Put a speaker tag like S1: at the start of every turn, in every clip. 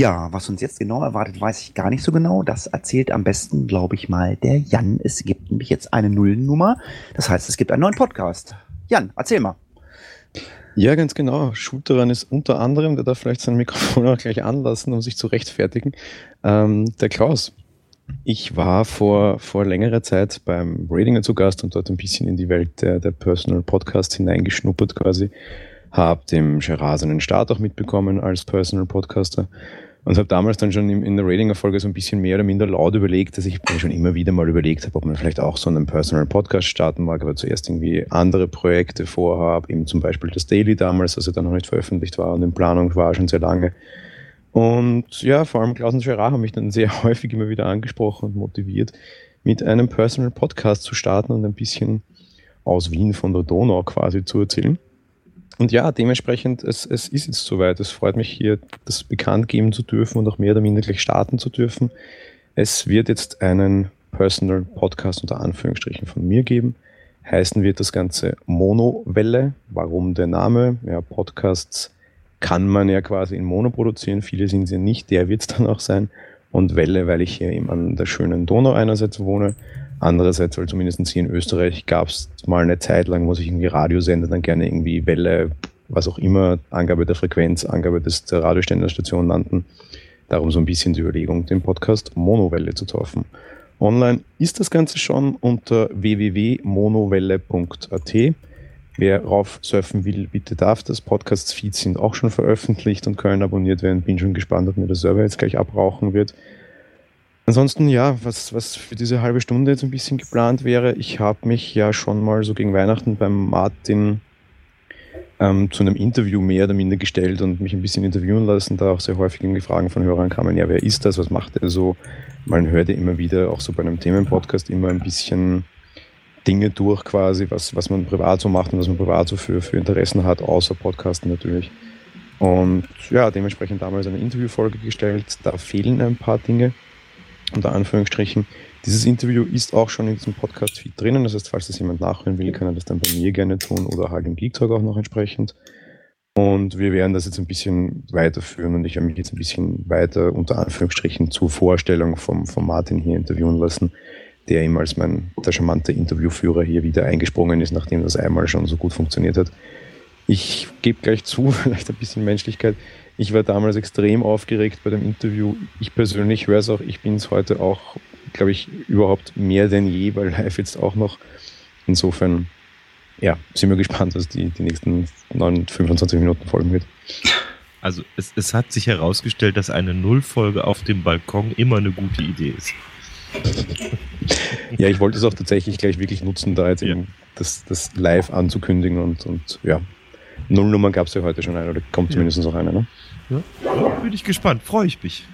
S1: Ja, was uns jetzt genau erwartet, weiß ich gar nicht so genau. Das erzählt am besten, glaube ich mal, der Jan. Es gibt nämlich jetzt eine Nullnummer. Das heißt, es gibt einen neuen Podcast. Jan, erzähl mal.
S2: Ja, ganz genau. Shooteran ist unter anderem, der darf vielleicht sein Mikrofon auch gleich anlassen, um sich zu rechtfertigen, ähm, der Klaus. Ich war vor, vor längerer Zeit beim Ratinger zu Gast und dort ein bisschen in die Welt der, der Personal Podcasts hineingeschnuppert quasi. Hab dem Gerard seinen Start auch mitbekommen als Personal Podcaster und habe damals dann schon in, der Ratinger-Folge so ein bisschen mehr oder minder laut überlegt, dass ich mir schon immer wieder mal überlegt habe, ob man vielleicht auch so einen Personal Podcast starten mag, aber zuerst irgendwie andere Projekte vorhabe, eben zum Beispiel das Daily damals, als er dann noch nicht veröffentlicht war und in Planung war schon sehr lange. Und ja, vor allem Klaus und Gerard haben mich dann sehr häufig immer wieder angesprochen und motiviert, mit einem Personal Podcast zu starten und ein bisschen aus Wien von der Donau quasi zu erzählen. Und ja, dementsprechend, es, es ist jetzt soweit. Es freut mich hier, das bekannt geben zu dürfen und auch mehr oder minder gleich starten zu dürfen. Es wird jetzt einen Personal Podcast unter Anführungsstrichen von mir geben. Heißen wird das Ganze Monowelle. Warum der Name? Ja, Podcasts kann man ja quasi in Mono produzieren. Viele sind sie nicht. Der wird es dann auch sein. Und Welle, weil ich hier eben an der schönen Donau einerseits wohne. Andererseits, weil zumindest hier in Österreich gab es mal eine Zeit lang, wo sich irgendwie Radiosender dann gerne irgendwie Welle, was auch immer, Angabe der Frequenz, Angabe des, der Radiostenderstation nannten. Darum so ein bisschen die Überlegung, den Podcast Monowelle zu taufen. Online ist das Ganze schon unter www.monowelle.at. Wer rauf surfen will, bitte darf das. Podcast-Feeds sind auch schon veröffentlicht und können abonniert werden. Bin schon gespannt, ob mir der Server jetzt gleich abrauchen wird. Ansonsten, ja, was, was für diese halbe Stunde jetzt ein bisschen geplant wäre, ich habe mich ja schon mal so gegen Weihnachten beim Martin ähm, zu einem Interview mehr oder minder gestellt und mich ein bisschen interviewen lassen, da auch sehr häufig irgendwie Fragen von Hörern kamen, ja, wer ist das, was macht er so? Man hört ja immer wieder, auch so bei einem Themenpodcast, immer ein bisschen Dinge durch quasi, was, was man privat so macht und was man privat so für, für Interessen hat, außer Podcasten natürlich. Und ja, dementsprechend damals eine Interviewfolge gestellt. Da fehlen ein paar Dinge, unter Anführungsstrichen. Dieses Interview ist auch schon in diesem Podcast-Feed drinnen. Das heißt, falls das jemand nachhören will, kann er das dann bei mir gerne tun oder halt im Geek Talk auch noch entsprechend. Und wir werden das jetzt ein bisschen weiterführen und ich habe mich jetzt ein bisschen weiter unter Anführungsstrichen zur Vorstellung vom, vom Martin hier interviewen lassen der ihm als mein, der charmante Interviewführer hier wieder eingesprungen ist, nachdem das einmal schon so gut funktioniert hat. Ich gebe gleich zu, vielleicht ein bisschen Menschlichkeit. Ich war damals extrem aufgeregt bei dem Interview. Ich persönlich höre es auch, ich bin es heute auch, glaube ich, überhaupt mehr denn je, weil live jetzt auch noch. Insofern, ja, sind wir gespannt, was die, die nächsten 9, 25 Minuten folgen wird.
S3: Also es, es hat sich herausgestellt, dass eine Nullfolge auf dem Balkon immer eine gute Idee ist
S2: ja, ich wollte es auch tatsächlich gleich wirklich nutzen, da jetzt ja. eben das, das live anzukündigen und, und ja. Nullnummern gab es ja heute schon eine, oder kommt zumindest ja. noch eine, ne?
S3: Ja, bin ich gespannt, freue ich mich.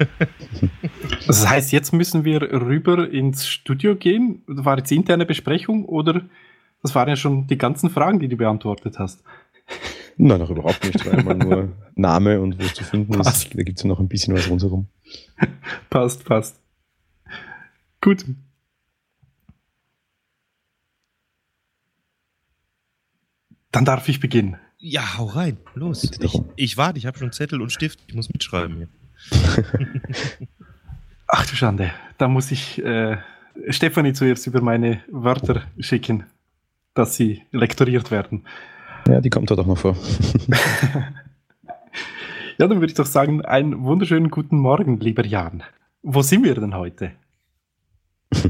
S4: das heißt, jetzt müssen wir rüber ins Studio gehen. War jetzt interne Besprechung oder das waren ja schon die ganzen Fragen, die du beantwortet hast?
S2: Nein, noch überhaupt nicht, weil man nur Name und wo es zu finden passt. ist. Da gibt es ja noch ein bisschen was rundherum.
S4: passt, passt. Gut. Dann darf ich beginnen.
S3: Ja, hau rein. Los. Ich, ich warte, ich habe schon Zettel und Stift. Ich muss mitschreiben hier.
S4: Ach du Schande. Da muss ich äh, Stefanie zuerst über meine Wörter schicken, dass sie lektoriert werden.
S2: Ja, die kommt dort auch noch vor.
S4: ja, dann würde ich doch sagen, einen wunderschönen guten Morgen, lieber Jan. Wo sind wir denn heute?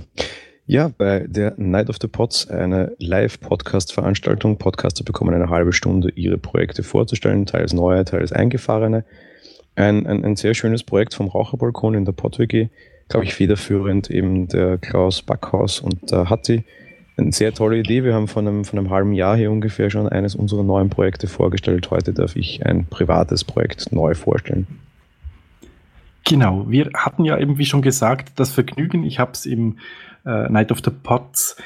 S2: Ja, bei der Night of the Pots, eine Live-Podcast-Veranstaltung. Podcaster bekommen eine halbe Stunde, ihre Projekte vorzustellen, teils neue, teils eingefahrene. Ein, ein, ein sehr schönes Projekt vom Raucherbalkon in der PodWG, glaube ich, federführend eben der Klaus Backhaus und der Hatti. Eine sehr tolle Idee. Wir haben von einem, von einem halben Jahr hier ungefähr schon eines unserer neuen Projekte vorgestellt. Heute darf ich ein privates Projekt neu vorstellen.
S4: Genau, wir hatten ja eben, wie schon gesagt, das Vergnügen. Ich habe es im äh, Night of the Pots,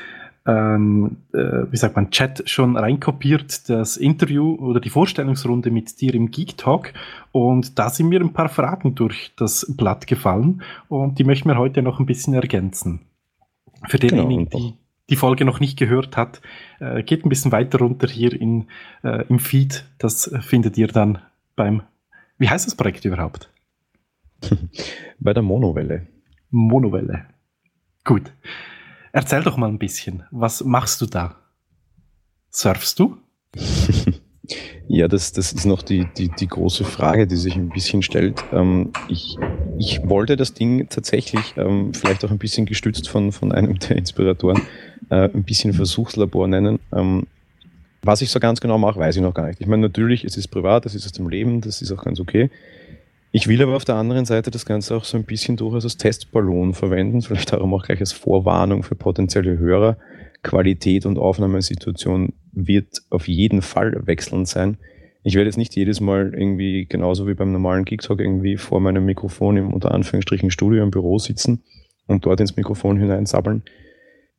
S4: ähm, äh, wie sagt man, Chat schon reinkopiert, das Interview oder die Vorstellungsrunde mit dir im Geek Talk. Und da sind mir ein paar Fragen durch das Blatt gefallen und die möchten wir heute noch ein bisschen ergänzen. Für denjenigen, genau. die die Folge noch nicht gehört hat, äh, geht ein bisschen weiter runter hier in, äh, im Feed. Das findet ihr dann beim, wie heißt das Projekt überhaupt?
S2: Bei der Monowelle.
S4: Monowelle. Gut. Erzähl doch mal ein bisschen. Was machst du da? Surfst du?
S2: ja, das, das ist noch die, die, die große Frage, die sich ein bisschen stellt. Ähm, ich, ich wollte das Ding tatsächlich, ähm, vielleicht auch ein bisschen gestützt von, von einem der Inspiratoren, äh, ein bisschen Versuchslabor nennen. Ähm, was ich so ganz genau mache, weiß ich noch gar nicht. Ich meine, natürlich, es ist privat, es ist aus dem Leben, das ist auch ganz okay. Ich will aber auf der anderen Seite das Ganze auch so ein bisschen durchaus als Testballon verwenden, vielleicht darum auch gleich als Vorwarnung für potenzielle Hörer. Qualität und Aufnahmesituation wird auf jeden Fall wechselnd sein. Ich werde jetzt nicht jedes Mal irgendwie genauso wie beim normalen Geek Talk irgendwie vor meinem Mikrofon im unter Anführungsstrichen Studio im Büro sitzen und dort ins Mikrofon hineinsabbeln.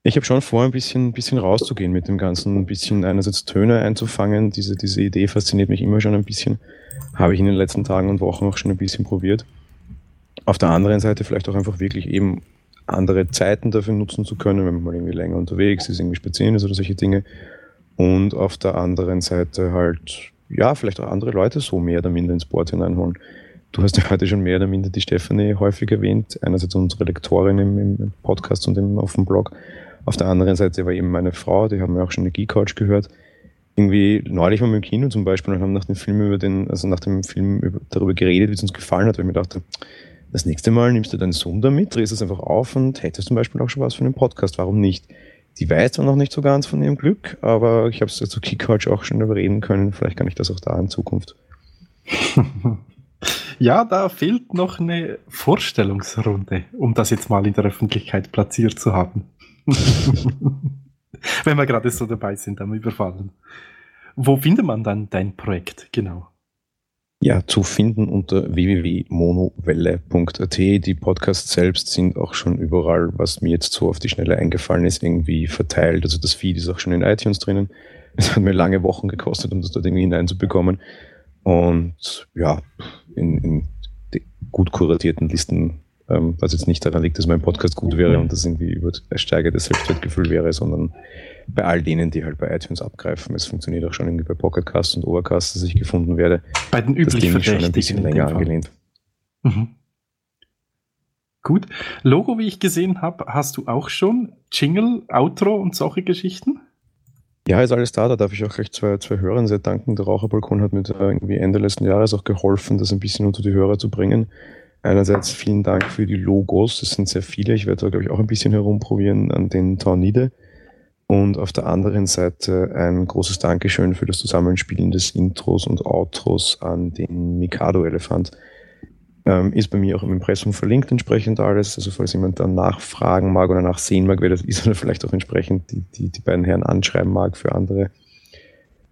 S2: Ich habe schon vor, ein bisschen, ein bisschen rauszugehen mit dem Ganzen, ein bisschen einerseits Töne einzufangen. Diese, diese Idee fasziniert mich immer schon ein bisschen. Habe ich in den letzten Tagen und Wochen auch schon ein bisschen probiert. Auf der anderen Seite vielleicht auch einfach wirklich eben andere Zeiten dafür nutzen zu können, wenn man mal irgendwie länger unterwegs ist, irgendwie spazieren ist oder solche Dinge. Und auf der anderen Seite halt, ja, vielleicht auch andere Leute so mehr oder minder ins Board hineinholen. Du hast ja heute schon mehr oder minder die Stefanie häufig erwähnt, einerseits unsere Lektorin im, im Podcast und im, auf dem Blog auf der anderen Seite war eben meine Frau, die haben wir auch schon eine Geek-Couch gehört. Irgendwie neulich wir im Kino zum Beispiel und haben nach dem Film über den, also nach dem Film über, darüber geredet, wie es uns gefallen hat, weil ich mir dachte, das nächste Mal nimmst du deinen Sohn da mit, drehst es einfach auf und hättest zum Beispiel auch schon was für einen Podcast, warum nicht? Die weiß zwar noch nicht so ganz von ihrem Glück, aber ich habe es zu Geek-Couch auch schon überreden können, vielleicht kann ich das auch da in Zukunft.
S4: Ja, da fehlt noch eine Vorstellungsrunde, um das jetzt mal in der Öffentlichkeit platziert zu haben. Wenn wir gerade so dabei sind am Überfallen. Wo findet man dann dein Projekt genau?
S2: Ja, zu finden unter www.monowelle.at. Die Podcasts selbst sind auch schon überall, was mir jetzt so auf die Schnelle eingefallen ist, irgendwie verteilt. Also das Feed ist auch schon in iTunes drinnen. Es hat mir lange Wochen gekostet, um das dort irgendwie hineinzubekommen. Und ja, in, in gut kuratierten Listen ähm, was jetzt nicht daran liegt, dass mein Podcast gut wäre und das irgendwie übersteigertes Selbstwertgefühl wäre, sondern bei all denen, die halt bei iTunes abgreifen. Es funktioniert auch schon irgendwie bei Pocketcast und Overcast, dass ich gefunden werde.
S4: Bei den üblichen das schon ein
S2: bisschen länger angelehnt. Mhm.
S4: Gut. Logo, wie ich gesehen habe, hast du auch schon. Jingle, Outro und solche Geschichten?
S2: Ja, ist alles da. Da darf ich auch gleich zwei, zwei Hörern sehr danken. Der Raucherbalkon hat mir da irgendwie Ende letzten Jahres auch geholfen, das ein bisschen unter die Hörer zu bringen. Einerseits vielen Dank für die Logos, es sind sehr viele. Ich werde da, glaube ich, auch ein bisschen herumprobieren an den Tornide. Und auf der anderen Seite ein großes Dankeschön für das Zusammenspielen des Intros und Outros an den Mikado-Elefant. Ähm, ist bei mir auch im Impressum verlinkt entsprechend alles. Also falls jemand dann nachfragen mag oder nachsehen mag, wer das ist oder vielleicht auch entsprechend die, die, die beiden Herren anschreiben mag für andere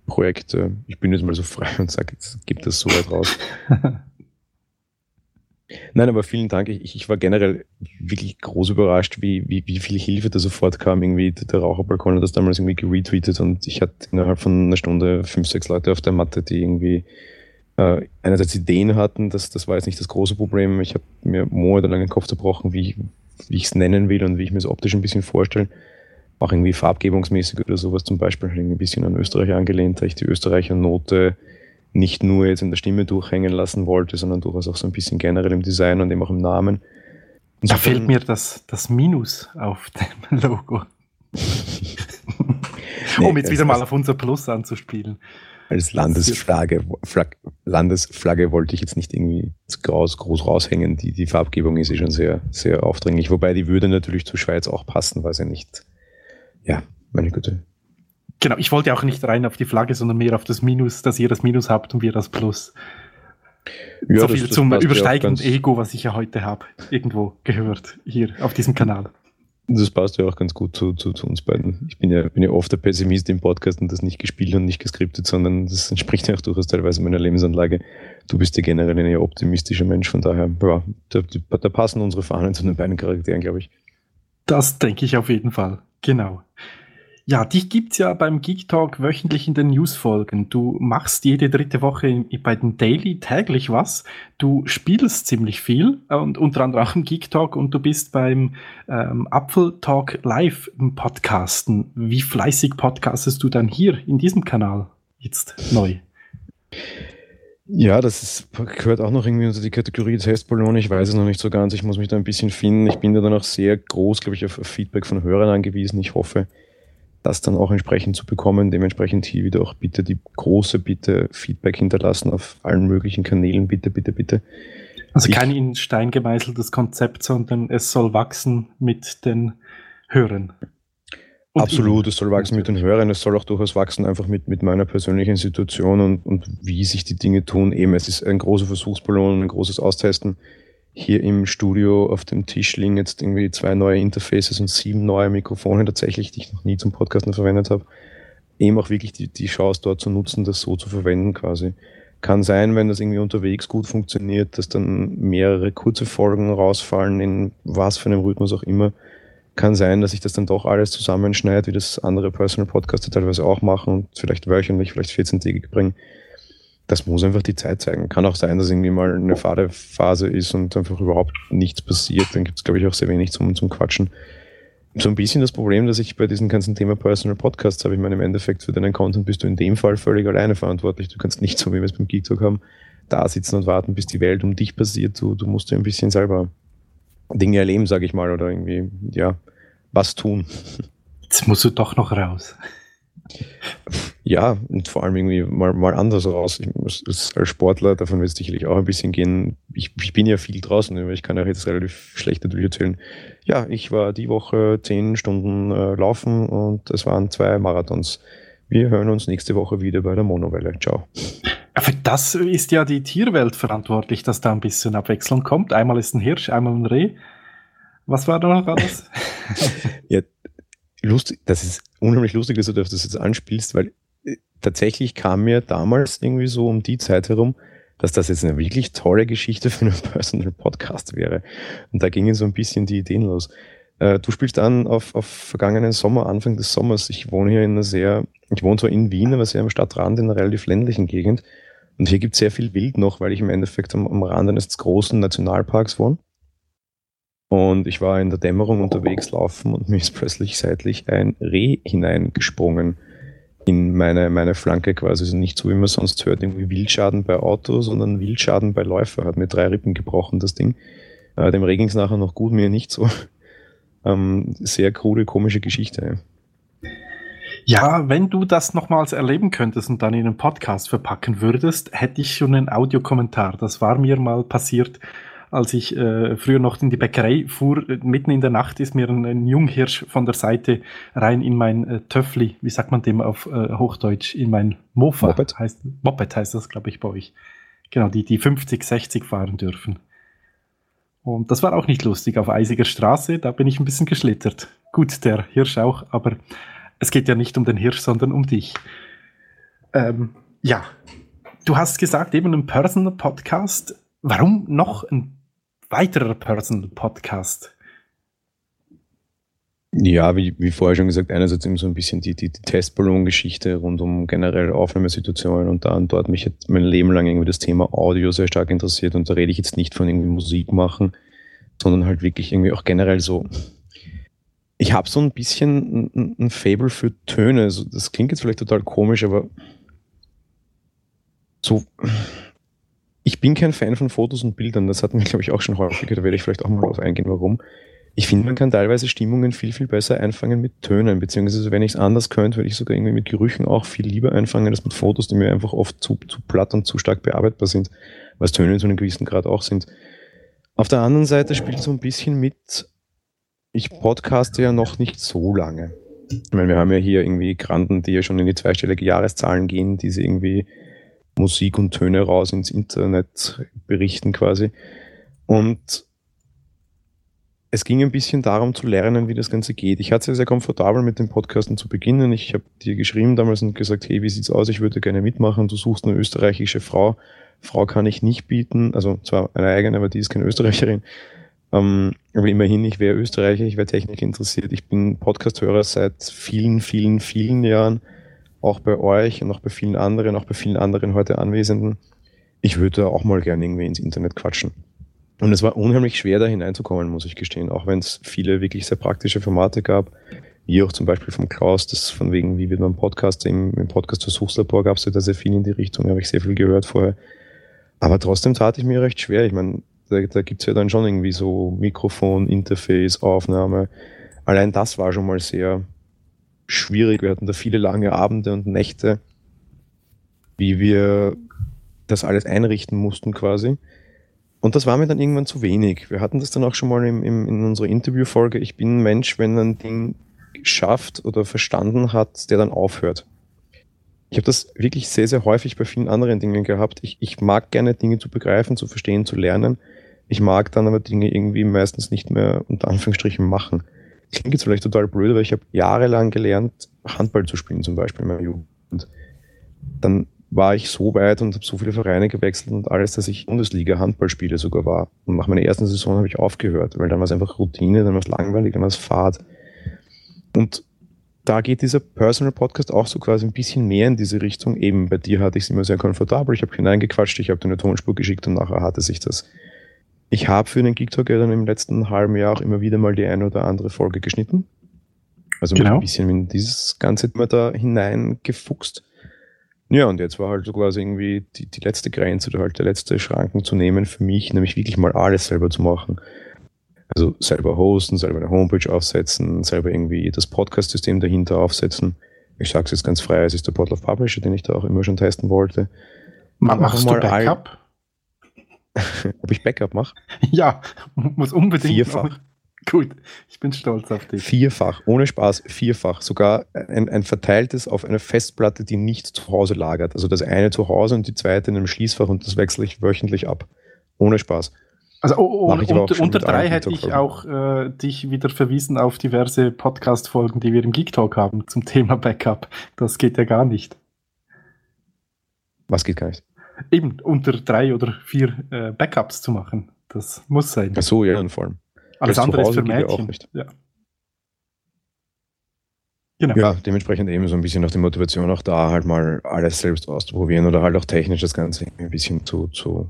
S2: Projekte. Ich bin jetzt mal so frei und sage, jetzt gibt das so weit raus. Nein, aber vielen Dank. Ich, ich war generell wirklich groß überrascht, wie, wie, wie viel Hilfe da sofort kam. Irgendwie der Raucherbalkon hat das damals irgendwie geretweetet und ich hatte innerhalb von einer Stunde fünf, sechs Leute auf der Matte, die irgendwie äh, einerseits Ideen hatten. Das, das war jetzt nicht das große Problem. Ich habe mir monatelang den Kopf zerbrochen, wie, ich es nennen will und wie ich mir es optisch ein bisschen vorstelle. Auch irgendwie farbgebungsmäßig oder sowas zum Beispiel, ein bisschen an Österreich angelehnt, da ich die Österreicher Note nicht nur jetzt in der Stimme durchhängen lassen wollte, sondern durchaus auch so ein bisschen generell im Design und eben auch im Namen.
S4: Und da fehlt mir das, das Minus auf dem Logo. nee, um jetzt wieder mal auf unser Plus anzuspielen.
S2: Als Landesflagge, Flag, Landesflagge wollte ich jetzt nicht irgendwie groß, groß raushängen. Die, die Farbgebung ist eh schon sehr, sehr aufdringlich. Wobei die würde natürlich zur Schweiz auch passen, weil sie nicht, ja, meine Güte,
S4: Genau, ich wollte auch nicht rein auf die Flagge, sondern mehr auf das Minus, dass ihr das Minus habt und wir das Plus. Ja, so viel das, zum übersteigenden Ego, was ich ja heute habe, irgendwo gehört, hier auf diesem Kanal.
S2: Das passt ja auch ganz gut zu, zu, zu, uns beiden. Ich bin ja, bin ja oft der Pessimist im Podcast und das nicht gespielt und nicht geskriptet, sondern das entspricht ja auch durchaus teilweise meiner Lebensanlage. Du bist ja generell ein eher optimistischer Mensch, von daher, ja, da, da passen unsere Fahnen zu den beiden Charakteren, glaube ich.
S4: Das denke ich auf jeden Fall. Genau. Ja, dich gibt's ja beim Geek Talk wöchentlich in den Newsfolgen. Du machst jede dritte Woche bei den Daily täglich was. Du spielst ziemlich viel und unter anderem auch im Geek Talk und du bist beim ähm, Apfel Talk Live im Podcasten. Wie fleißig podcastest du dann hier in diesem Kanal jetzt neu?
S2: Ja, das ist, gehört auch noch irgendwie unter die Kategorie Testballon. Ich weiß es noch nicht so ganz. Ich muss mich da ein bisschen finden. Ich bin da dann auch sehr groß, glaube ich, auf Feedback von Hörern angewiesen. Ich hoffe, das dann auch entsprechend zu bekommen. Dementsprechend hier wieder auch bitte die große Bitte Feedback hinterlassen auf allen möglichen Kanälen. Bitte, bitte, bitte.
S4: Also kein in Stein gemeißeltes Konzept, sondern es soll wachsen mit den Hörern.
S2: Und Absolut, es soll wachsen mit den Hörern, es soll auch durchaus wachsen einfach mit, mit meiner persönlichen Situation und, und wie sich die Dinge tun. Eben, es ist ein großer Versuchsballon, ein großes Austesten. Hier im Studio auf dem Tisch liegen jetzt irgendwie zwei neue Interfaces und sieben neue Mikrofone tatsächlich, die ich noch nie zum Podcasten verwendet habe. Eben auch wirklich die, die Chance dort zu nutzen, das so zu verwenden quasi. Kann sein, wenn das irgendwie unterwegs gut funktioniert, dass dann mehrere kurze Folgen rausfallen, in was für einem Rhythmus auch immer kann sein, dass ich das dann doch alles zusammenschneide, wie das andere Personal Podcaster teilweise auch machen und vielleicht wöchentlich, vielleicht 14-tägig bringen. Das muss einfach die Zeit zeigen. Kann auch sein, dass irgendwie mal eine fade Phase ist und einfach überhaupt nichts passiert. Dann gibt es, glaube ich, auch sehr wenig zum, zum Quatschen. So ein bisschen das Problem, dass ich bei diesem ganzen Thema Personal Podcasts habe. Ich meine, im Endeffekt für deinen Content bist du in dem Fall völlig alleine verantwortlich. Du kannst nicht so, wie wir es beim Geek Talk haben, da sitzen und warten, bis die Welt um dich passiert. Du, du musst dir ein bisschen selber Dinge erleben, sage ich mal, oder irgendwie, ja, was tun.
S4: Jetzt musst du doch noch raus.
S2: Ja, und vor allem irgendwie mal, mal anders raus. Ich muss, als Sportler, davon wird es sicherlich auch ein bisschen gehen. Ich, ich bin ja viel draußen, aber ich kann ja jetzt relativ schlecht natürlich erzählen. Ja, ich war die Woche zehn Stunden äh, laufen und es waren zwei Marathons. Wir hören uns nächste Woche wieder bei der Monowelle. Ciao.
S4: Für das ist ja die Tierwelt verantwortlich, dass da ein bisschen Abwechslung kommt. Einmal ist ein Hirsch, einmal ein Reh. Was war da noch alles?
S2: ja, lustig, das ist unheimlich lustig, dass du das jetzt anspielst, weil äh, tatsächlich kam mir damals irgendwie so um die Zeit herum, dass das jetzt eine wirklich tolle Geschichte für einen Personal Podcast wäre. Und da gingen so ein bisschen die Ideen los. Äh, du spielst an auf, auf vergangenen Sommer, Anfang des Sommers. Ich wohne hier in einer sehr, ich wohne zwar in Wien, aber sehr am Stadtrand in einer relativ ländlichen Gegend. Und hier gibt es sehr viel Wild noch, weil ich im Endeffekt am, am Rand eines großen Nationalparks wohne. Und ich war in der Dämmerung unterwegs laufen und mir ist plötzlich seitlich ein Reh hineingesprungen in meine, meine Flanke quasi. Also nicht so, wie man sonst hört, irgendwie Wildschaden bei Autos, sondern Wildschaden bei Läufer. Hat mir drei Rippen gebrochen, das Ding. Äh, dem Reh ging es nachher noch gut, mir nicht so. Ähm, sehr krude, komische Geschichte.
S4: Ja, wenn du das nochmals erleben könntest und dann in einen Podcast verpacken würdest, hätte ich schon einen Audiokommentar. Das war mir mal passiert als ich äh, früher noch in die Bäckerei fuhr, mitten in der Nacht ist mir ein, ein Junghirsch von der Seite rein in mein äh, Töffli, wie sagt man dem auf äh, Hochdeutsch, in mein Mofa. Moped heißt, Moped heißt das, glaube ich, bei euch. Genau, die, die 50, 60 fahren dürfen. Und das war auch nicht lustig auf eisiger Straße, da bin ich ein bisschen geschlittert. Gut, der Hirsch auch, aber es geht ja nicht um den Hirsch, sondern um dich. Ähm, ja, du hast gesagt, eben ein Personal Podcast. Warum noch ein weiterer Personal Podcast.
S2: Ja, wie, wie vorher schon gesagt, einerseits eben so ein bisschen die, die, die Testballon-Geschichte rund um generell Aufnahmesituationen und da und dort mich jetzt mein Leben lang irgendwie das Thema Audio sehr stark interessiert und da rede ich jetzt nicht von irgendwie Musik machen, sondern halt wirklich irgendwie auch generell so. Ich habe so ein bisschen ein, ein Fable für Töne. Also das klingt jetzt vielleicht total komisch, aber so ich bin kein Fan von Fotos und Bildern. Das hatten wir, glaube ich, auch schon häufiger. Da werde ich vielleicht auch mal drauf eingehen, warum. Ich finde, man kann teilweise Stimmungen viel, viel besser einfangen mit Tönen. Beziehungsweise, wenn ich es anders könnte, würde ich sogar irgendwie mit Gerüchen auch viel lieber einfangen, als mit Fotos, die mir einfach oft zu, zu platt und zu stark bearbeitbar sind. Was Töne zu einem gewissen Grad auch sind. Auf der anderen Seite spielt so ein bisschen mit, ich podcaste ja noch nicht so lange. Ich meine, wir haben ja hier irgendwie Granden, die ja schon in die zweistellige Jahreszahlen gehen, die sie irgendwie Musik und Töne raus ins Internet berichten quasi. Und es ging ein bisschen darum zu lernen, wie das Ganze geht. Ich hatte es sehr komfortabel mit dem Podcasten zu beginnen. Ich habe dir geschrieben damals und gesagt, hey, wie sieht's aus? Ich würde gerne mitmachen. Du suchst eine österreichische Frau. Frau kann ich nicht bieten. Also zwar eine eigene, aber die ist keine Österreicherin. Ähm, aber immerhin, ich wäre Österreicher, ich wäre Technik interessiert. Ich bin Podcast-Hörer seit vielen, vielen, vielen Jahren auch bei euch und auch bei vielen anderen, auch bei vielen anderen heute Anwesenden. Ich würde auch mal gerne irgendwie ins Internet quatschen. Und es war unheimlich schwer, da hineinzukommen, muss ich gestehen, auch wenn es viele wirklich sehr praktische Formate gab, wie auch zum Beispiel vom Klaus, das von wegen, wie wird man Podcast, im, im Podcast Versuchslabor gab es ja da sehr viel in die Richtung, habe ich sehr viel gehört vorher. Aber trotzdem tat ich mir recht schwer. Ich meine, da, da gibt es ja dann schon irgendwie so Mikrofon, Interface, Aufnahme. Allein das war schon mal sehr schwierig. Wir hatten da viele lange Abende und Nächte, wie wir das alles einrichten mussten quasi. Und das war mir dann irgendwann zu wenig. Wir hatten das dann auch schon mal im, im, in unserer Interviewfolge. Ich bin ein Mensch, wenn ein Ding schafft oder verstanden hat, der dann aufhört. Ich habe das wirklich sehr, sehr häufig bei vielen anderen Dingen gehabt. Ich, ich mag gerne Dinge zu begreifen, zu verstehen, zu lernen. Ich mag dann aber Dinge irgendwie meistens nicht mehr unter Anführungsstrichen machen. Klingt jetzt vielleicht total blöd, aber ich habe jahrelang gelernt, Handball zu spielen, zum Beispiel in meiner Jugend. Dann war ich so weit und habe so viele Vereine gewechselt und alles, dass ich Bundesliga Handballspiele sogar war. Und nach meiner ersten Saison habe ich aufgehört, weil dann war es einfach Routine, dann war es langweilig, dann war es Fahrt. Und da geht dieser Personal Podcast auch so quasi ein bisschen mehr in diese Richtung. Eben bei dir hatte ich es immer sehr komfortabel. Ich habe hineingequatscht, ich habe dir eine Tonspur geschickt und nachher hatte sich das. Ich habe für den Geek Talk ja dann im letzten halben Jahr auch immer wieder mal die eine oder andere Folge geschnitten. Also genau. ein bisschen in dieses ganze Thema da hineingefuchst. Ja, und jetzt war halt so quasi irgendwie die, die letzte Grenze oder halt der letzte Schranken zu nehmen für mich, nämlich wirklich mal alles selber zu machen. Also selber hosten, selber eine Homepage aufsetzen, selber irgendwie das Podcast-System dahinter aufsetzen. Ich sage es jetzt ganz frei, es ist der Portal of Publisher, den ich da auch immer schon testen wollte.
S4: Machst du Backup?
S2: Ob ich Backup mache?
S4: Ja, muss unbedingt.
S2: Vierfach.
S4: Gut, ich bin stolz auf dich.
S2: Vierfach, ohne Spaß, vierfach. Sogar ein, ein verteiltes auf einer Festplatte, die nicht zu Hause lagert. Also das eine zu Hause und die zweite in einem Schließfach und das wechsle ich wöchentlich ab. Ohne Spaß.
S4: Also oh, oh, unter, unter drei hätte ich auch äh, dich wieder verwiesen auf diverse Podcast-Folgen, die wir im Geek Talk haben zum Thema Backup. Das geht ja gar nicht.
S2: Was geht gar nicht?
S4: Eben unter drei oder vier äh, Backups zu machen. Das muss sein.
S2: Ach so, ja, in Form.
S4: Alles das andere ist für Mädchen. Auch nicht. Ja.
S2: Genau. Ja, dementsprechend eben so ein bisschen auch die Motivation auch da, halt mal alles selbst auszuprobieren oder halt auch technisch das Ganze ein bisschen zu, zu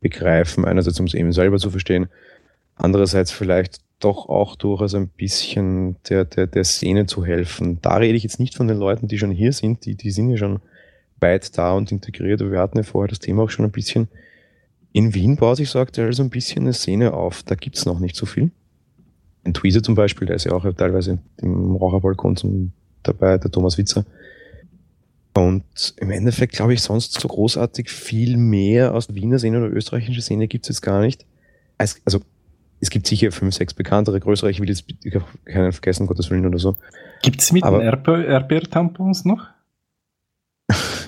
S2: begreifen. Einerseits, um es eben selber zu verstehen. Andererseits vielleicht doch auch durchaus ein bisschen der, der, der Szene zu helfen. Da rede ich jetzt nicht von den Leuten, die schon hier sind, die, die sind ja schon weit da und integriert. Wir hatten ja vorher das Thema auch schon ein bisschen in Wien baut sich so aktuell so ein bisschen eine Szene auf. Da gibt es noch nicht so viel. Ein Tweezer zum Beispiel, der ist ja auch teilweise im Raucherbalkon zum, dabei, der Thomas Witzer. Und im Endeffekt glaube ich sonst so großartig viel mehr aus der Wiener Szene oder österreichischen Szene gibt es jetzt gar nicht. Also es gibt sicher fünf, sechs bekanntere, größere, ich will jetzt keinen vergessen, Gottes Willen oder so.
S4: Gibt es mit den Erdbeertampons noch?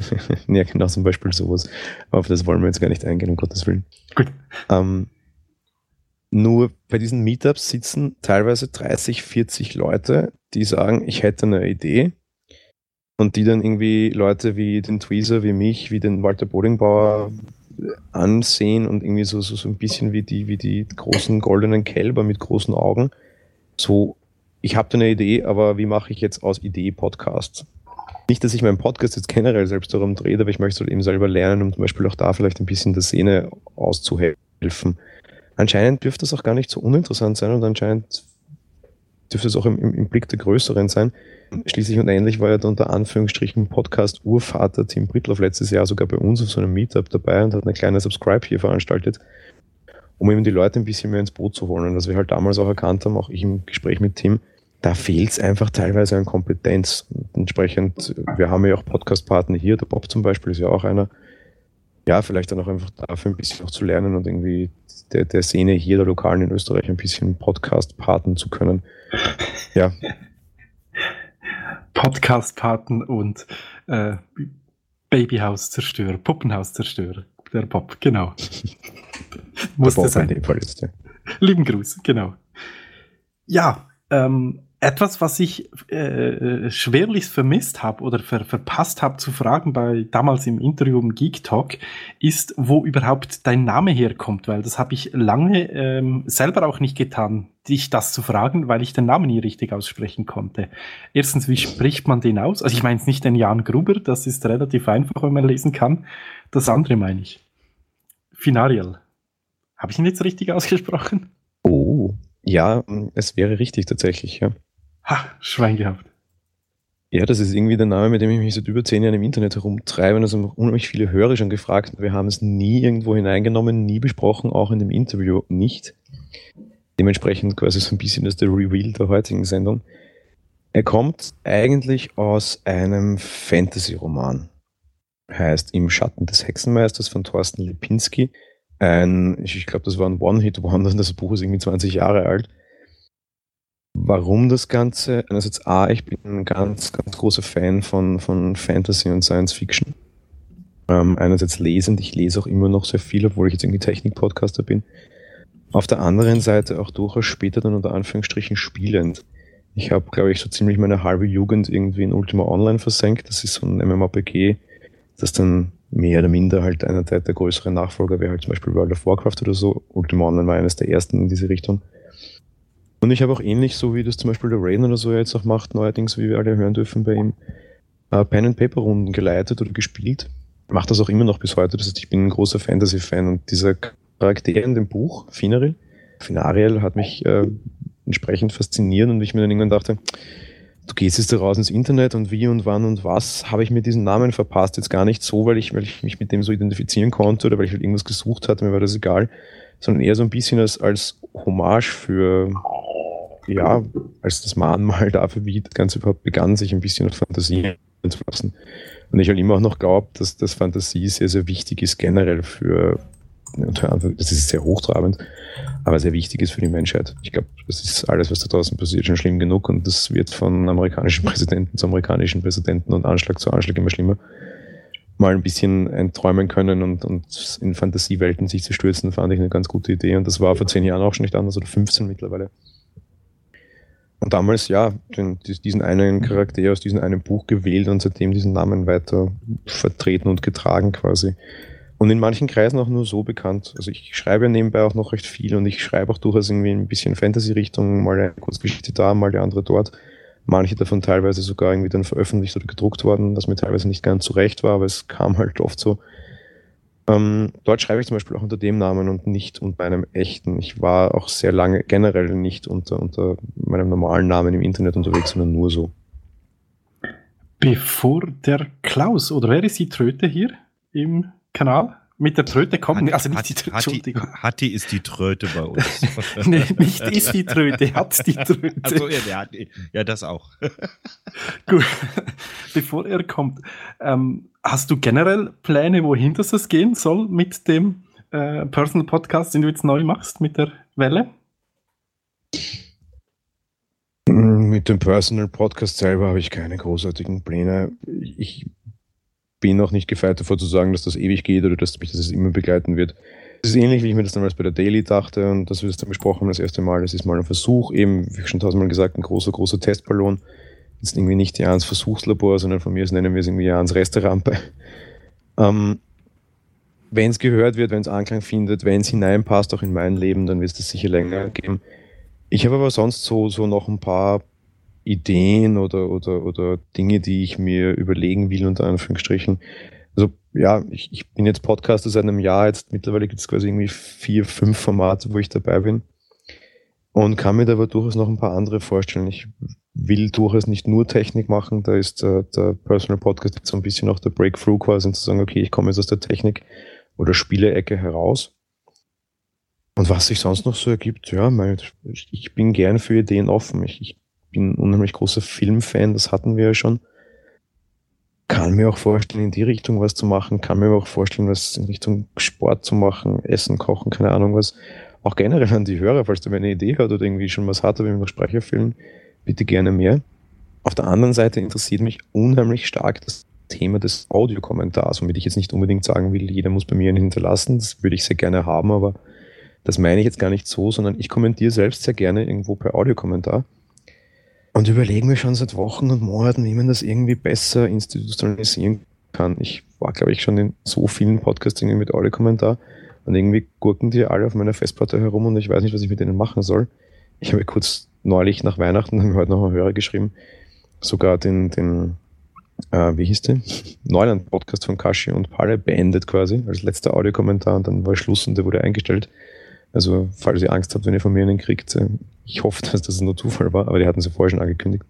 S2: ja, genau, zum Beispiel sowas. Auf das wollen wir jetzt gar nicht eingehen, um Gottes Willen. Gut. Ähm, nur bei diesen Meetups sitzen teilweise 30, 40 Leute, die sagen, ich hätte eine Idee. Und die dann irgendwie Leute wie den Tweezer, wie mich, wie den Walter Bodingbauer ansehen und irgendwie so, so, so ein bisschen wie die, wie die großen goldenen Kälber mit großen Augen. So, ich habe da eine Idee, aber wie mache ich jetzt aus Idee Podcasts? Nicht, dass ich meinen Podcast jetzt generell selbst darum drehe, aber ich möchte halt eben selber lernen, um zum Beispiel auch da vielleicht ein bisschen der Szene auszuhelfen. Anscheinend dürfte das auch gar nicht so uninteressant sein und anscheinend dürfte es auch im, im, Blick der Größeren sein. Schließlich und ähnlich war ja da unter Anführungsstrichen Podcast-Urvater Tim Brittloff letztes Jahr sogar bei uns auf so einem Meetup dabei und hat eine kleine Subscribe hier veranstaltet, um eben die Leute ein bisschen mehr ins Boot zu holen. Und was wir halt damals auch erkannt haben, auch ich im Gespräch mit Tim, da fehlt es einfach teilweise an Kompetenz. Entsprechend, wir haben ja auch Podcast-Partner hier, der Bob zum Beispiel ist ja auch einer. Ja, vielleicht dann auch einfach dafür ein bisschen noch zu lernen und irgendwie der, der Szene hier, der Lokalen in Österreich, ein bisschen Podcast-Paten zu können. Ja.
S4: Podcast-Paten und äh, Babyhaus-Zerstörer, Puppenhaus-Zerstörer. Der Bob, genau. Musste sein. In dem Fall jetzt, ja. Lieben Gruß, genau. Ja, ähm, etwas, was ich äh, äh, schwerlich vermisst habe oder ver verpasst habe zu fragen bei damals im Interview im Geek Talk, ist, wo überhaupt dein Name herkommt, weil das habe ich lange ähm, selber auch nicht getan, dich das zu fragen, weil ich den Namen nie richtig aussprechen konnte. Erstens, wie spricht man den aus? Also ich meine es nicht den Jan Gruber, das ist relativ einfach, wenn man lesen kann. Das andere meine ich. Finariel. Habe ich ihn jetzt richtig ausgesprochen?
S2: Oh, ja, es wäre richtig tatsächlich, ja.
S4: Ha, Schwein gehabt.
S2: Ja, das ist irgendwie der Name, mit dem ich mich seit über zehn Jahren im Internet herumtreibe. Und das haben unheimlich viele Hörer schon gefragt. Wir haben es nie irgendwo hineingenommen, nie besprochen, auch in dem Interview nicht. Dementsprechend quasi so ein bisschen das der Reveal der heutigen Sendung. Er kommt eigentlich aus einem Fantasy-Roman. Heißt Im Schatten des Hexenmeisters von Thorsten Lipinski. Ein, ich glaube, das war ein One-Hit-Wonder. Das Buch ist irgendwie 20 Jahre alt. Warum das Ganze? Einerseits A, ich bin ein ganz, ganz großer Fan von, von Fantasy und Science Fiction. Ähm, einerseits lesend, ich lese auch immer noch sehr viel, obwohl ich jetzt irgendwie Technik-Podcaster bin. Auf der anderen Seite auch durchaus später dann unter Anführungsstrichen spielend. Ich habe, glaube ich, so ziemlich meine halbe Jugend irgendwie in Ultima Online versenkt. Das ist so ein MMORPG, das dann mehr oder minder halt einer der, der größeren Nachfolger wäre, halt zum Beispiel World of Warcraft oder so. Ultima Online war eines der ersten in diese Richtung. Und ich habe auch ähnlich, so wie das zum Beispiel der Rain oder so jetzt auch macht, neuerdings, wie wir alle hören dürfen bei ihm, äh, Pen and Paper Runden geleitet oder gespielt. Macht das auch immer noch bis heute. Das heißt, ich bin ein großer Fantasy-Fan und dieser Charakter in dem Buch, Finaril, Finariel, hat mich äh, entsprechend fasziniert und ich mir dann irgendwann dachte, du gehst jetzt da raus ins Internet und wie und wann und was habe ich mir diesen Namen verpasst. Jetzt gar nicht so, weil ich, weil ich mich mit dem so identifizieren konnte oder weil ich halt irgendwas gesucht hatte, mir war das egal, sondern eher so ein bisschen als, als Hommage für ja, als das Mahnmal dafür, wie das Ganze überhaupt begann, sich ein bisschen auf Fantasie zu lassen. Und ich halt immer auch noch glaube, dass das Fantasie sehr, sehr wichtig ist generell für, das ist sehr hochtrabend, aber sehr wichtig ist für die Menschheit. Ich glaube, das ist alles, was da draußen passiert, schon schlimm genug und das wird von amerikanischen Präsidenten zu amerikanischen Präsidenten und Anschlag zu Anschlag immer schlimmer. Mal ein bisschen entträumen können und, und in Fantasiewelten sich zu stürzen, fand ich eine ganz gute Idee und das war vor zehn Jahren auch schon nicht anders oder 15 mittlerweile. Und damals, ja, den, diesen einen Charakter aus diesem einen Buch gewählt und seitdem diesen Namen weiter vertreten und getragen quasi. Und in manchen Kreisen auch nur so bekannt. Also ich schreibe nebenbei auch noch recht viel und ich schreibe auch durchaus irgendwie ein bisschen Fantasy-Richtung, mal eine Kurzgeschichte da, mal die andere dort. Manche davon teilweise sogar irgendwie dann veröffentlicht oder gedruckt worden, was mir teilweise nicht ganz zurecht war, aber es kam halt oft so. Ähm, dort schreibe ich zum Beispiel auch unter dem Namen und nicht unter meinem echten. Ich war auch sehr lange generell nicht unter, unter meinem normalen Namen im Internet unterwegs, sondern nur so.
S4: Bevor der Klaus, oder wer ist die Tröte hier im Kanal? Mit der Tröte kommt,
S3: Hatti,
S4: also nicht
S3: Hatti,
S4: die Tröte,
S3: Entschuldigung. Hatti ist die Tröte bei uns.
S4: nee, nicht ist die Tröte, hat die Tröte.
S3: Also, ja, der hat, ja, das auch.
S4: Gut, bevor er kommt, ähm, hast du generell Pläne, wohin das gehen soll mit dem äh, Personal Podcast, den du jetzt neu machst, mit der Welle?
S2: Mit dem Personal Podcast selber habe ich keine großartigen Pläne. Ich bin noch nicht gefeit davor zu sagen, dass das ewig geht oder dass mich das immer begleiten wird. Es ist ähnlich, wie ich mir das damals bei der Daily dachte und dass wir das dann besprochen haben das erste Mal. Das ist mal ein Versuch, eben, wie schon tausendmal gesagt, ein großer, großer Testballon. Jetzt irgendwie nicht Jans Versuchslabor, sondern von mir aus nennen wir es irgendwie Jans Restaurant. Ähm, wenn es gehört wird, wenn es Anklang findet, wenn es hineinpasst auch in mein Leben, dann wird es das sicher länger geben. Ich habe aber sonst so, so noch ein paar Ideen oder, oder, oder Dinge, die ich mir überlegen will, unter Anführungsstrichen. Also ja, ich, ich bin jetzt Podcaster seit einem Jahr, jetzt mittlerweile gibt es quasi irgendwie vier, fünf Formate, wo ich dabei bin. Und kann mir da aber durchaus noch ein paar andere vorstellen. Ich will durchaus nicht nur Technik machen, da ist äh, der Personal Podcast so ein bisschen auch der Breakthrough quasi, zu sagen, okay, ich komme jetzt aus der Technik oder Spiele-Ecke heraus. Und was sich sonst noch so ergibt, ja, mein, ich bin gern für Ideen offen. Ich, ich bin unheimlich großer Filmfan, das hatten wir ja schon. Kann mir auch vorstellen, in die Richtung was zu machen, kann mir auch vorstellen, was in Richtung Sport zu machen, Essen, Kochen, keine Ahnung was. Auch generell an die Hörer, falls du eine Idee hat oder irgendwie schon was hat, wenn wir noch Sprecherfilm, bitte gerne mehr. Auf der anderen Seite interessiert mich unheimlich stark das Thema des Audiokommentars, womit ich jetzt nicht unbedingt sagen will, jeder muss bei mir einen hinterlassen, das würde ich sehr gerne haben, aber das meine ich jetzt gar nicht so, sondern ich kommentiere selbst sehr gerne irgendwo per Audiokommentar und überlegen wir schon seit Wochen und Monaten, wie man das irgendwie besser institutionalisieren kann. Ich war, glaube ich, schon in so vielen Podcasts mit alle Kommentar und irgendwie gurken die alle auf meiner Festplatte herum und ich weiß nicht, was ich mit denen machen soll. Ich habe kurz neulich nach Weihnachten, haben wir heute noch mal Hörer geschrieben, sogar den, den äh, wie hieß der? Neuland-Podcast von Kashi und Palle beendet quasi, als letzter Audiokommentar und dann war Schluss und der wurde eingestellt. Also, falls ihr Angst habt, wenn ihr von mir einen kriegt, äh, ich hoffe, dass das nur Zufall war, aber die hatten sie vorher schon angekündigt.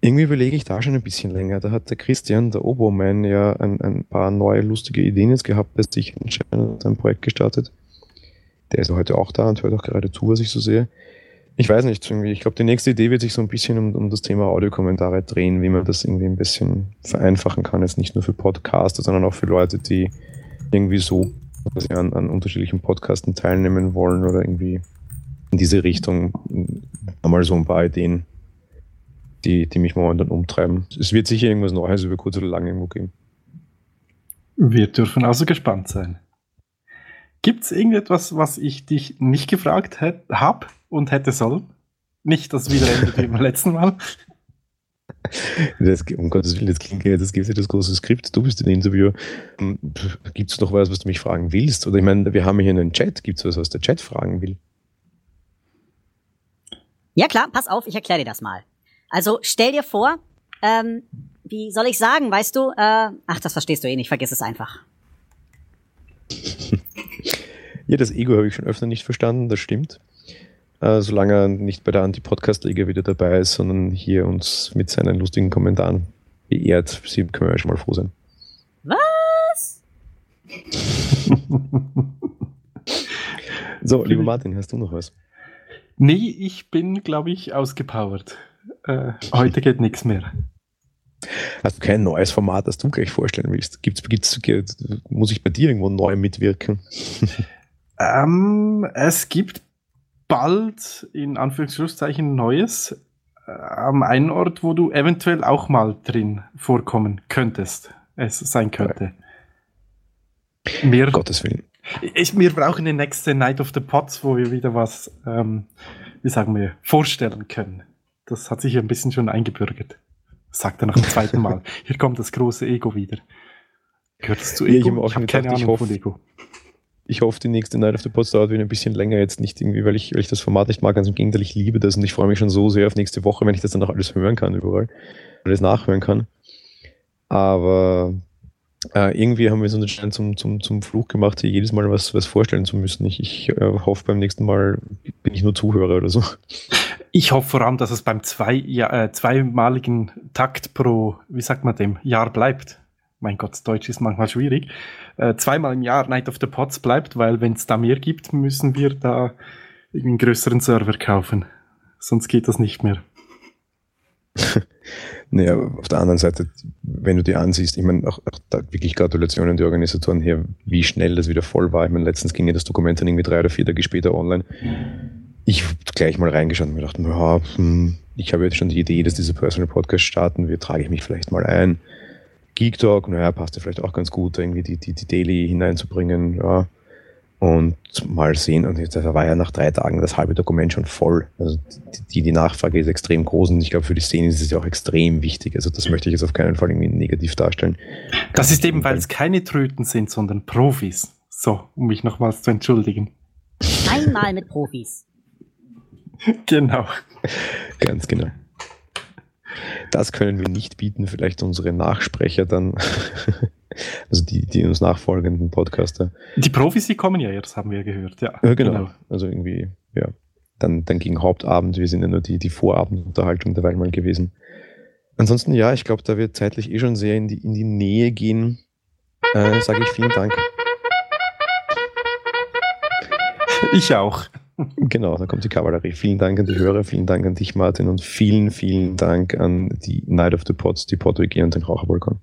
S2: Irgendwie überlege ich da schon ein bisschen länger. Da hat der Christian, der Oboman, ja ein, ein paar neue lustige Ideen jetzt gehabt, bei sich anscheinend ein Projekt gestartet. Der ist heute auch da und hört auch gerade zu, was ich so sehe. Ich weiß nicht, irgendwie, ich glaube, die nächste Idee wird sich so ein bisschen um, um das Thema Audiokommentare drehen, wie man das irgendwie ein bisschen vereinfachen kann. Jetzt nicht nur für Podcaster, sondern auch für Leute, die irgendwie so sie an, an unterschiedlichen Podcasten teilnehmen wollen oder irgendwie in diese Richtung einmal so ein paar Ideen, die, die mich momentan umtreiben. Es wird sicher irgendwas Neues über kurz oder lang irgendwo geben.
S4: Wir dürfen also gespannt sein. Gibt es irgendetwas, was ich dich nicht gefragt habe und hätte sollen? Nicht das wieder endet wie beim letzten Mal.
S2: Das, um Gottes Willen, das klingt ja, das gibt ja das große Skript. Du bist der Interviewer. Hm, gibt es noch was, was du mich fragen willst? Oder ich meine, wir haben hier einen Chat. Gibt es was, was der Chat fragen will?
S5: Ja klar, pass auf, ich erkläre dir das mal. Also stell dir vor, ähm, wie soll ich sagen, weißt du, äh, ach, das verstehst du eh nicht, vergiss es einfach.
S2: ja, das Ego habe ich schon öfter nicht verstanden, das stimmt. Äh, solange er nicht bei der Anti-Podcast-Liga wieder dabei ist, sondern hier uns mit seinen lustigen Kommentaren beehrt. Sie können wir schon mal froh sein.
S5: Was?
S2: so, lieber Martin, hast du noch was?
S4: Nee, ich bin, glaube ich, ausgepowert. Äh, heute geht nichts mehr.
S2: Hast du kein neues Format, das du gleich vorstellen willst? Gibt's, gibt's, muss ich bei dir irgendwo neu mitwirken?
S4: ähm, es gibt bald in Anführungszeichen Neues äh, am einen Ort, wo du eventuell auch mal drin vorkommen könntest. Es sein könnte.
S2: Mehr, Gottes Willen.
S4: Ich, wir brauchen die nächste Night of the Pots, wo wir wieder was, ähm, wie sagen wir, vorstellen können. Das hat sich ein bisschen schon eingebürgert. Sagt er nach dem zweiten Mal. Hier kommt das große Ego wieder.
S2: Gehört es zu Ego? Ja, ich, ich habe keine Ahnung von Ego ich hoffe, die nächste Night of the Pots dauert wieder ein bisschen länger. Jetzt nicht irgendwie, weil ich, weil ich das Format nicht mag. Ganz im Gegenteil, ich liebe das und ich freue mich schon so sehr auf nächste Woche, wenn ich das dann auch alles hören kann überall. Alles nachhören kann. Aber äh, irgendwie haben wir so einen Stein zum, zum, zum Fluch gemacht, hier jedes Mal was, was vorstellen zu müssen. Ich, ich äh, hoffe, beim nächsten Mal bin ich nur Zuhörer oder so.
S4: Ich hoffe vor allem, dass es beim zwei, ja, äh, zweimaligen Takt pro, wie sagt man dem, Jahr bleibt mein Gott, Deutsch ist manchmal schwierig, äh, zweimal im Jahr Night of the Pots bleibt, weil wenn es da mehr gibt, müssen wir da einen größeren Server kaufen. Sonst geht das nicht mehr.
S2: naja, auf der anderen Seite, wenn du dir ansiehst, ich meine, auch, auch wirklich Gratulation an die Organisatoren hier, wie schnell das wieder voll war. Ich meine, letztens ging ja das Dokument dann irgendwie drei oder vier Tage später online. Ich habe gleich mal reingeschaut und mir gedacht, ja, hm, ich habe jetzt schon die Idee, dass diese Personal Podcast starten, wie trage ich mich vielleicht mal ein. Geek Talk, naja, passt ja vielleicht auch ganz gut, irgendwie die, die, die Daily hineinzubringen, ja. Und mal sehen, und jetzt, da war ja nach drei Tagen das halbe Dokument schon voll. Also die, die Nachfrage ist extrem groß und ich glaube, für die Szene ist es ja auch extrem wichtig. Also das möchte ich jetzt auf keinen Fall irgendwie negativ darstellen.
S4: Das ist eben, weil es keine Tröten sind, sondern Profis. So, um mich nochmals zu entschuldigen.
S5: Einmal mit Profis.
S4: genau.
S2: Ganz genau. Das können wir nicht bieten, vielleicht unsere Nachsprecher dann, also die, die uns nachfolgenden Podcaster.
S4: Die Profis, die kommen ja jetzt, haben wir gehört, ja.
S2: ja genau. genau. Also irgendwie, ja. Dann, dann gegen Hauptabend, wir sind ja nur die, die Vorabendunterhaltung derweil mal gewesen. Ansonsten, ja, ich glaube, da wird zeitlich eh schon sehr in die, in die Nähe gehen. Äh, Sage ich vielen Dank.
S4: Ich auch.
S2: Genau, da kommt die Kavallerie. Vielen Dank an die Hörer, vielen Dank an dich, Martin, und vielen, vielen Dank an die Night of the Pots, die Porto und den Raucherbalkon.